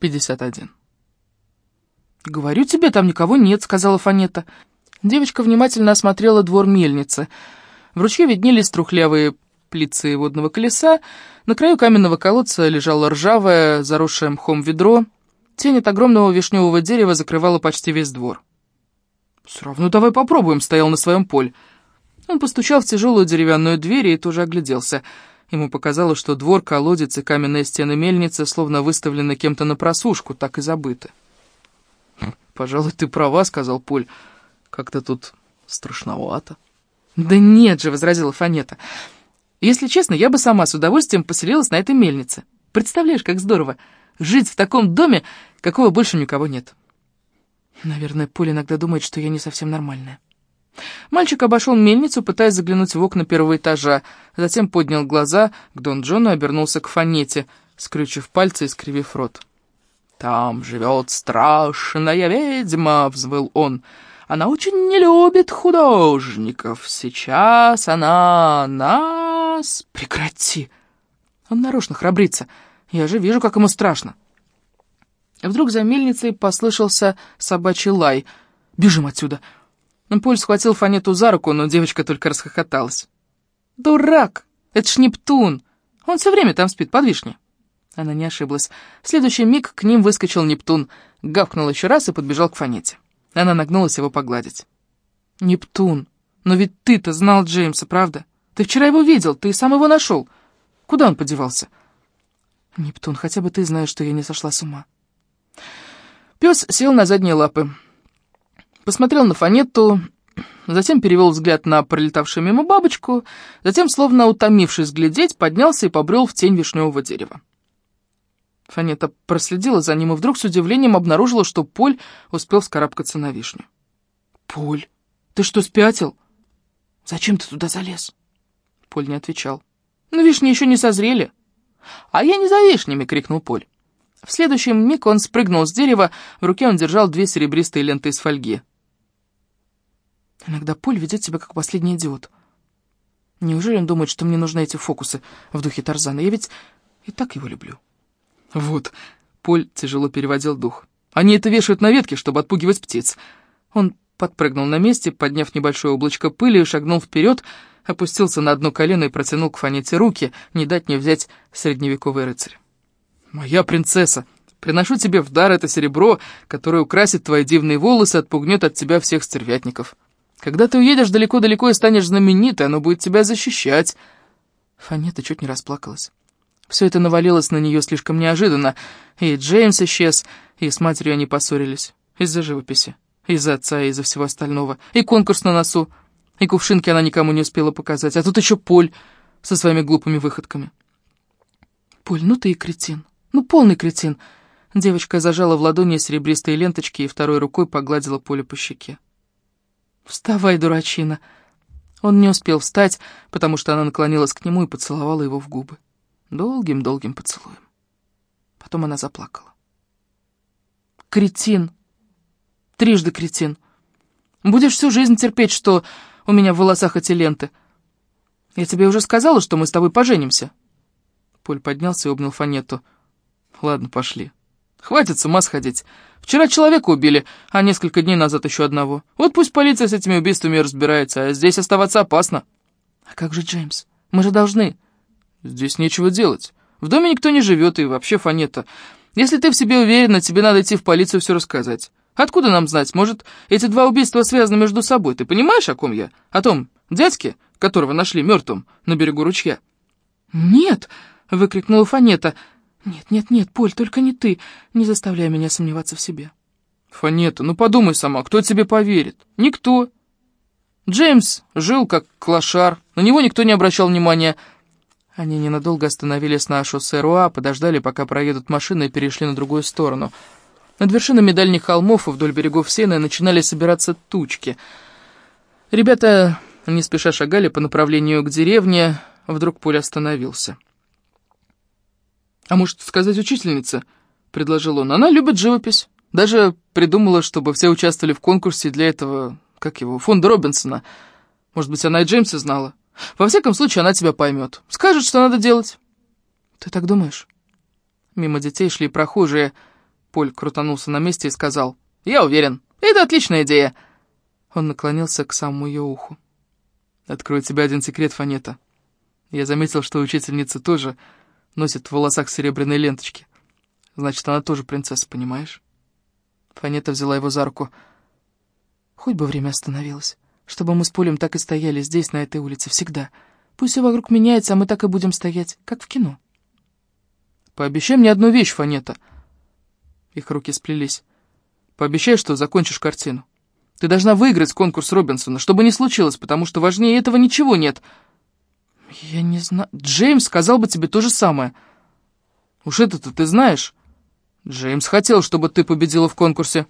51. «Говорю тебе, там никого нет», — сказала Фанета. Девочка внимательно осмотрела двор мельницы. В ручье виднелись трухлявые плицы водного колеса, на краю каменного колодца лежало ржавое, заросшее мхом ведро. Тень от огромного вишневого дерева закрывала почти весь двор. «Все равно давай попробуем», — стоял на своем поле. Он постучал в тяжелую деревянную дверь и тоже огляделся — Ему показалось, что двор, колодец и каменные стены мельницы словно выставлены кем-то на просушку, так и забыты. «Пожалуй, ты права», — сказал Поль. «Как-то тут страшновато». «Да нет же», — возразила Фанета. «Если честно, я бы сама с удовольствием поселилась на этой мельнице. Представляешь, как здорово жить в таком доме, какого больше никого нет». Наверное, Поль иногда думает, что я не совсем нормальная. Мальчик обошел мельницу, пытаясь заглянуть в окна первого этажа, затем поднял глаза к Дон Джону и обернулся к Фанете, скрючив пальцы и скривив рот. «Там живет страшная ведьма», — взвыл он. «Она очень не любит художников. Сейчас она нас...» «Прекрати!» Он нарочно храбрится. Я же вижу, как ему страшно. Вдруг за мельницей послышался собачий лай. «Бежим отсюда!» Поль схватил Фанету за руку, но девочка только расхохоталась. «Дурак! Это ж Нептун! Он все время там спит, под вишней!» Она не ошиблась. В следующий миг к ним выскочил Нептун, гавкнул еще раз и подбежал к Фанете. Она нагнулась его погладить. «Нептун, но ведь ты-то знал Джеймса, правда? Ты вчера его видел, ты сам его нашел. Куда он подевался?» «Нептун, хотя бы ты знаешь, что я не сошла с ума». Пес сел на задние лапы посмотрел на Фанетту, затем перевел взгляд на пролетавшую мимо бабочку, затем, словно утомившись глядеть, поднялся и побрел в тень вишневого дерева. Фанета проследила за ним и вдруг с удивлением обнаружила, что Поль успел вскарабкаться на вишню. «Поль, ты что, спятил? Зачем ты туда залез?» Поль не отвечал. «Ну, вишни еще не созрели». «А я не за вишнями!» — крикнул Поль. В следующий миг он спрыгнул с дерева, в руке он держал две серебристые ленты из фольги. Иногда Поль ведет себя как последний идиот. Неужели он думает, что мне нужны эти фокусы в духе Тарзана? Я ведь и так его люблю. Вот, Поль тяжело переводил дух. Они это вешают на ветке, чтобы отпугивать птиц. Он подпрыгнул на месте, подняв небольшое облачко пыли, шагнул вперед, опустился на одно колено и протянул к Фанете руки, не дать не взять средневековый рыцарь. «Моя принцесса, приношу тебе в дар это серебро, которое украсит твои дивные волосы отпугнет от тебя всех стервятников». Когда ты уедешь далеко-далеко и станешь знаменитой, оно будет тебя защищать». Фанета чуть не расплакалась. Все это навалилось на нее слишком неожиданно. И Джеймс исчез, и с матерью они поссорились. Из-за живописи, из-за отца и из-за всего остального. И конкурс на носу, и кувшинки она никому не успела показать. А тут еще Поль со своими глупыми выходками. «Поль, ну ты и кретин. Ну, полный кретин». Девочка зажала в ладони серебристые ленточки и второй рукой погладила Поле по щеке. «Вставай, дурачина!» Он не успел встать, потому что она наклонилась к нему и поцеловала его в губы. Долгим-долгим поцелуем. Потом она заплакала. «Кретин! Трижды кретин! Будешь всю жизнь терпеть, что у меня в волосах эти ленты. Я тебе уже сказала, что мы с тобой поженимся». Поль поднялся и обнял Фанетту. «Ладно, пошли. Хватит с ума сходить. Вчера человека убили, а несколько дней назад еще одного. Вот пусть полиция с этими убийствами разбирается, а здесь оставаться опасно. А как же Джеймс? Мы же должны. Здесь нечего делать. В доме никто не живет, и вообще фанета. Если ты в себе уверена, тебе надо идти в полицию все рассказать. Откуда нам знать? Может, эти два убийства связаны между собой? Ты понимаешь, о ком я? О том дядьке, которого нашли мертвым на берегу ручья? «Нет!» — выкрикнула Фанета — «Нет, нет, нет, Поль, только не ты. Не заставляй меня сомневаться в себе». «Фанета, ну подумай сама, кто тебе поверит? Никто. Джеймс жил как клошар, на него никто не обращал внимания». Они ненадолго остановились на шоссе Руа, подождали, пока проедут машины, и перешли на другую сторону. Над вершинами дальних холмов и вдоль берегов Сены начинали собираться тучки. Ребята не спеша шагали по направлению к деревне, вдруг Поль остановился. «А может, сказать учительнице?» — предложил он. «Она любит живопись. Даже придумала, чтобы все участвовали в конкурсе для этого, как его, фонда Робинсона. Может быть, она и Джеймса знала. Во всяком случае, она тебя поймет. Скажет, что надо делать». «Ты так думаешь?» Мимо детей шли прохожие. Поль крутанулся на месте и сказал. «Я уверен, это отличная идея!» Он наклонился к самому ее уху. «Открою тебе один секрет, Фанета. Я заметил, что учительница тоже носит в волосах серебряные ленточки. Значит, она тоже принцесса, понимаешь?» Фанета взяла его за руку. «Хоть бы время остановилось, чтобы мы с Полем так и стояли здесь, на этой улице, всегда. Пусть все вокруг меняется, а мы так и будем стоять, как в кино». «Пообещай мне одну вещь, Фанета». Их руки сплелись. «Пообещай, что закончишь картину. Ты должна выиграть конкурс Робинсона, чтобы не случилось, потому что важнее этого ничего нет». «Я не знаю. Джеймс сказал бы тебе то же самое». «Уж это-то ты знаешь». «Джеймс хотел, чтобы ты победила в конкурсе».